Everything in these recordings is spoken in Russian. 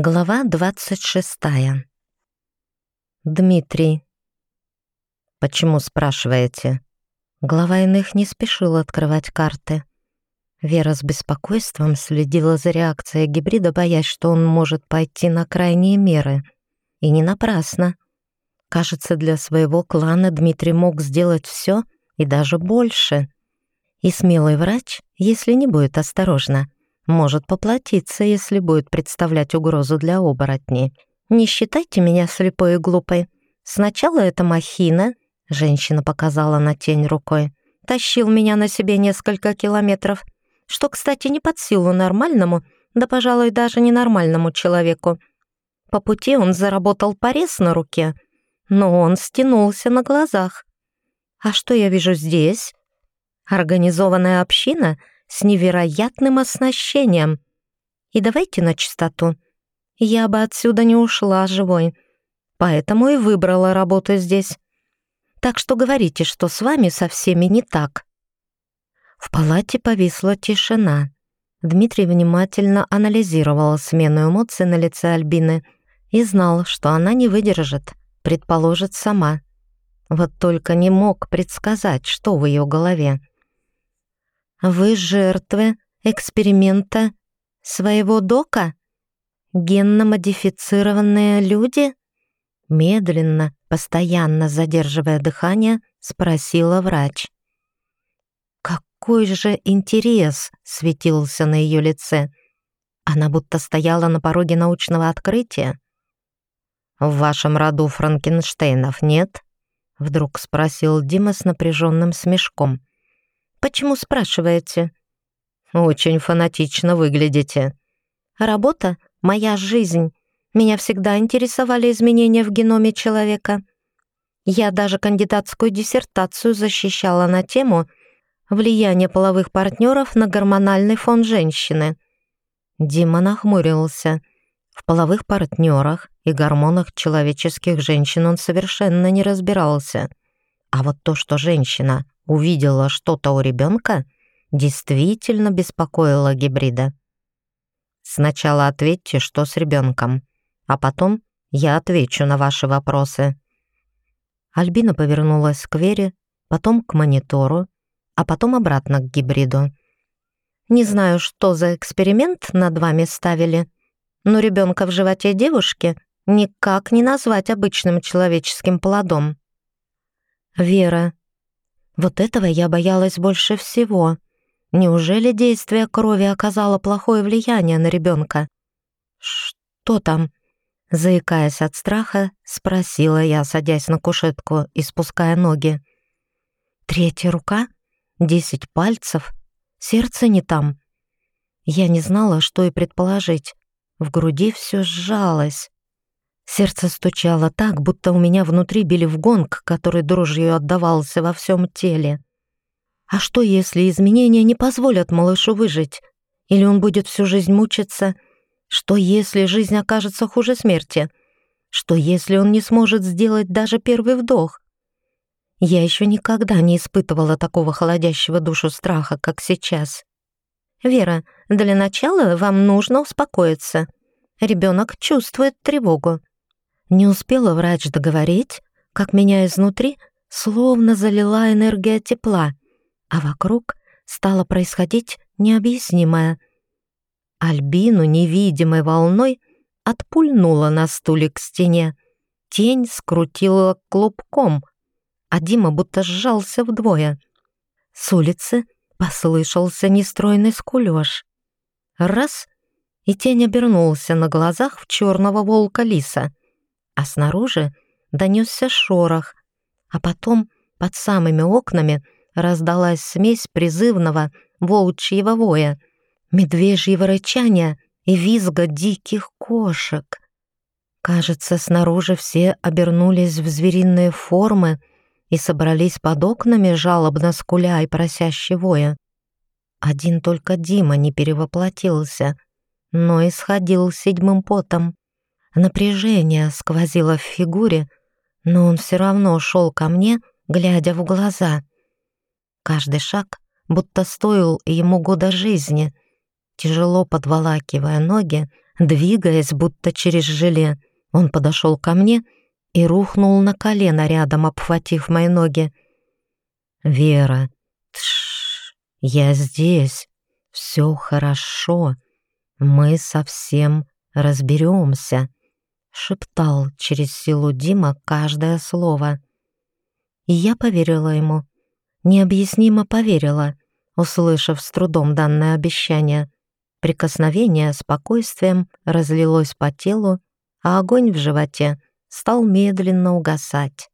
Глава двадцать шестая. Дмитрий. «Почему спрашиваете?» Глава иных не спешил открывать карты. Вера с беспокойством следила за реакцией гибрида, боясь, что он может пойти на крайние меры. И не напрасно. Кажется, для своего клана Дмитрий мог сделать все и даже больше. И смелый врач, если не будет осторожна, может поплатиться, если будет представлять угрозу для оборотней. Не считайте меня слепой и глупой. Сначала это махина, женщина показала на тень рукой, тащил меня на себе несколько километров, что, кстати, не под силу нормальному, да, пожалуй, даже ненормальному человеку. По пути он заработал порез на руке, но он стянулся на глазах. А что я вижу здесь? Организованная община с невероятным оснащением. И давайте на чистоту. Я бы отсюда не ушла живой, поэтому и выбрала работу здесь. Так что говорите, что с вами со всеми не так. В палате повисла тишина. Дмитрий внимательно анализировал смену эмоций на лице Альбины и знал, что она не выдержит, предположит сама. Вот только не мог предсказать, что в ее голове. «Вы жертвы эксперимента своего дока? Генно-модифицированные люди?» Медленно, постоянно задерживая дыхание, спросила врач. Какой же интерес светился на ее лице. Она будто стояла на пороге научного открытия. «В вашем роду Франкенштейнов нет?» Вдруг спросил Дима с напряженным смешком. «Почему спрашиваете?» «Очень фанатично выглядите». «Работа — моя жизнь. Меня всегда интересовали изменения в геноме человека. Я даже кандидатскую диссертацию защищала на тему «Влияние половых партнеров на гормональный фон женщины». Дима нахмурился. В половых партнерах и гормонах человеческих женщин он совершенно не разбирался. А вот то, что женщина увидела что-то у ребенка, действительно беспокоило гибрида. Сначала ответьте, что с ребенком, а потом я отвечу на ваши вопросы. Альбина повернулась к Вере, потом к монитору, а потом обратно к гибриду. «Не знаю, что за эксперимент над вами ставили», но ребенка в животе девушки никак не назвать обычным человеческим плодом. Вера. Вот этого я боялась больше всего. Неужели действие крови оказало плохое влияние на ребенка? Что там? Заикаясь от страха, спросила я, садясь на кушетку и спуская ноги. Третья рука? Десять пальцев? Сердце не там? Я не знала, что и предположить. В груди все сжалось. Сердце стучало так, будто у меня внутри били в гонг, который дрожью отдавался во всем теле. А что, если изменения не позволят малышу выжить? Или он будет всю жизнь мучиться? Что, если жизнь окажется хуже смерти? Что, если он не сможет сделать даже первый вдох? Я еще никогда не испытывала такого холодящего душу страха, как сейчас. «Вера, для начала вам нужно успокоиться. Ребенок чувствует тревогу». Не успела врач договорить, как меня изнутри словно залила энергия тепла, а вокруг стало происходить необъяснимое. Альбину невидимой волной отпульнула на стуле к стене. Тень скрутила клубком, а Дима будто сжался вдвое. С улицы Послышался нестройный скулёж. Раз — и тень обернулся на глазах в черного волка лиса, а снаружи донесся шорох, а потом под самыми окнами раздалась смесь призывного волчьего воя, медвежьего рычания и визга диких кошек. Кажется, снаружи все обернулись в звериные формы и собрались под окнами, жалобно скуля и просяще воя. Один только Дима не перевоплотился, но исходил седьмым потом. Напряжение сквозило в фигуре, но он все равно шел ко мне, глядя в глаза. Каждый шаг будто стоил ему года жизни. Тяжело подволакивая ноги, Двигаясь, будто через желе, он подошел ко мне и рухнул на колено рядом, обхватив мои ноги. «Вера, тш, я здесь, все хорошо, мы совсем разберемся», — шептал через силу Дима каждое слово. И я поверила ему, необъяснимо поверила, услышав с трудом данное обещание. Прикосновение спокойствием разлилось по телу, а огонь в животе стал медленно угасать.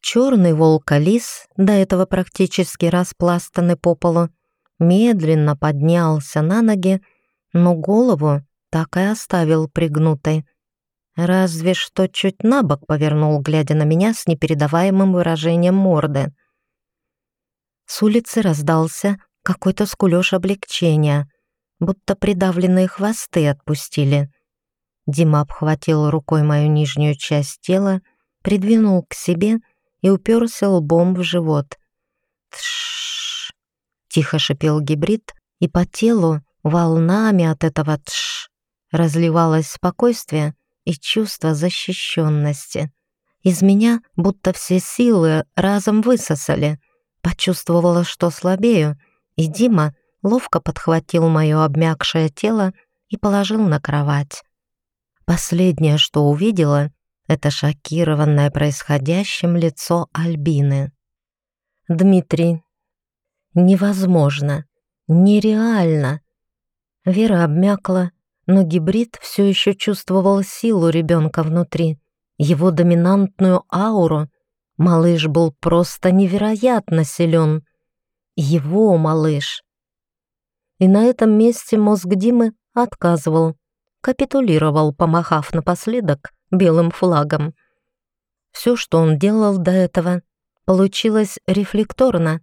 Черный волк-лис, до этого практически распластанный по полу, медленно поднялся на ноги, но голову так и оставил пригнутой. Разве что чуть на бок повернул, глядя на меня с непередаваемым выражением морды. С улицы раздался какой-то скулёж облегчения, будто придавленные хвосты отпустили. Дима обхватил рукой мою нижнюю часть тела, придвинул к себе и уперся лбом в живот. «Тш!» — тихо шипел гибрид, и по телу волнами от этого «тш» разливалось спокойствие и чувство защищенности. Из меня будто все силы разом высосали. Почувствовала, что слабею, и Дима ловко подхватил мое обмякшее тело и положил на кровать. Последнее, что увидела, это шокированное происходящим лицо Альбины. «Дмитрий, невозможно, нереально!» Вера обмякла, но гибрид все еще чувствовал силу ребенка внутри, его доминантную ауру. Малыш был просто невероятно силен. Его малыш. И на этом месте мозг Димы отказывал, капитулировал, помахав напоследок белым флагом. Все, что он делал до этого, получилось рефлекторно.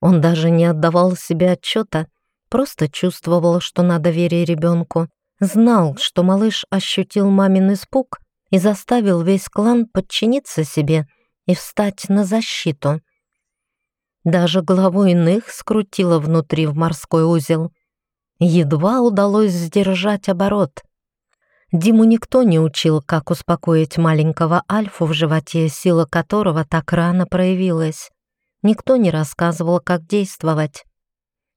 Он даже не отдавал себе отчета, просто чувствовал, что надо верить ребенку. Знал, что малыш ощутил мамин испуг и заставил весь клан подчиниться себе и встать на защиту. Даже главу иных скрутило внутри в морской узел. Едва удалось сдержать оборот. Диму никто не учил, как успокоить маленького Альфу в животе, сила которого так рано проявилась. Никто не рассказывал, как действовать.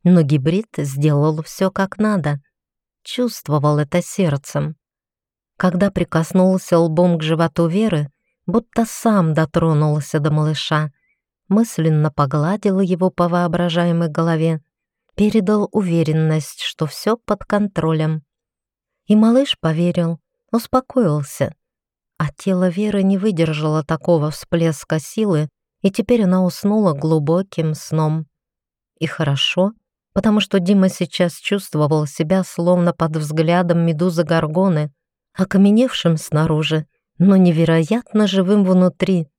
Но гибрид сделал все как надо. Чувствовал это сердцем. Когда прикоснулся лбом к животу Веры, будто сам дотронулся до малыша, мысленно погладил его по воображаемой голове, передал уверенность, что все под контролем. И малыш поверил, успокоился. А тело Веры не выдержало такого всплеска силы, и теперь она уснула глубоким сном. И хорошо, потому что Дима сейчас чувствовал себя словно под взглядом медузы Горгоны, окаменевшим снаружи, но невероятно живым внутри.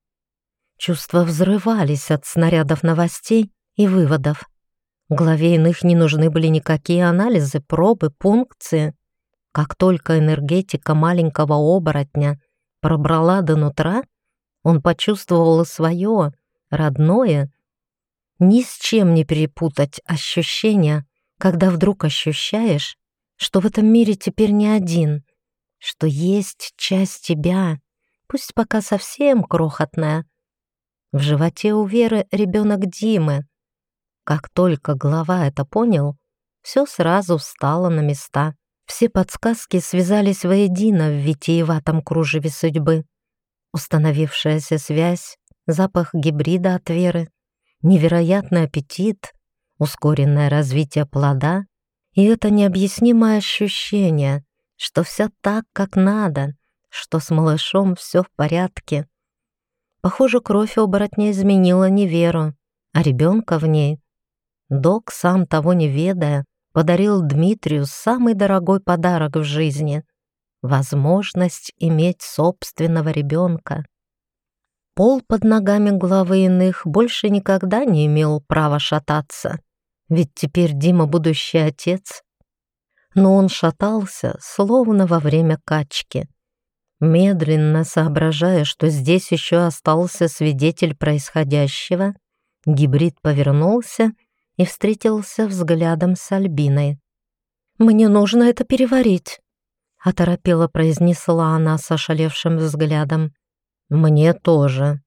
Чувства взрывались от снарядов новостей и выводов. Главе иных не нужны были никакие анализы, пробы, пункции. Как только энергетика маленького оборотня пробрала до нутра, он почувствовал свое, родное. Ни с чем не перепутать ощущения, когда вдруг ощущаешь, что в этом мире теперь не один, что есть часть тебя, пусть пока совсем крохотная. В животе у Веры ребенок Димы. Как только глава это понял, все сразу встало на места. Все подсказки связались воедино в витиеватом кружеве судьбы. Установившаяся связь, запах гибрида от веры, невероятный аппетит, ускоренное развитие плода и это необъяснимое ощущение, что все так, как надо, что с малышом все в порядке. Похоже, кровь оборотня изменила не веру, а ребенка в ней. Док, сам того не ведая, подарил Дмитрию самый дорогой подарок в жизни — возможность иметь собственного ребенка. Пол под ногами главы иных больше никогда не имел права шататься, ведь теперь Дима будущий отец. Но он шатался, словно во время качки. Медленно соображая, что здесь еще остался свидетель происходящего, гибрид повернулся и встретился взглядом с Альбиной. «Мне нужно это переварить», — оторопело произнесла она с ошалевшим взглядом. «Мне тоже»,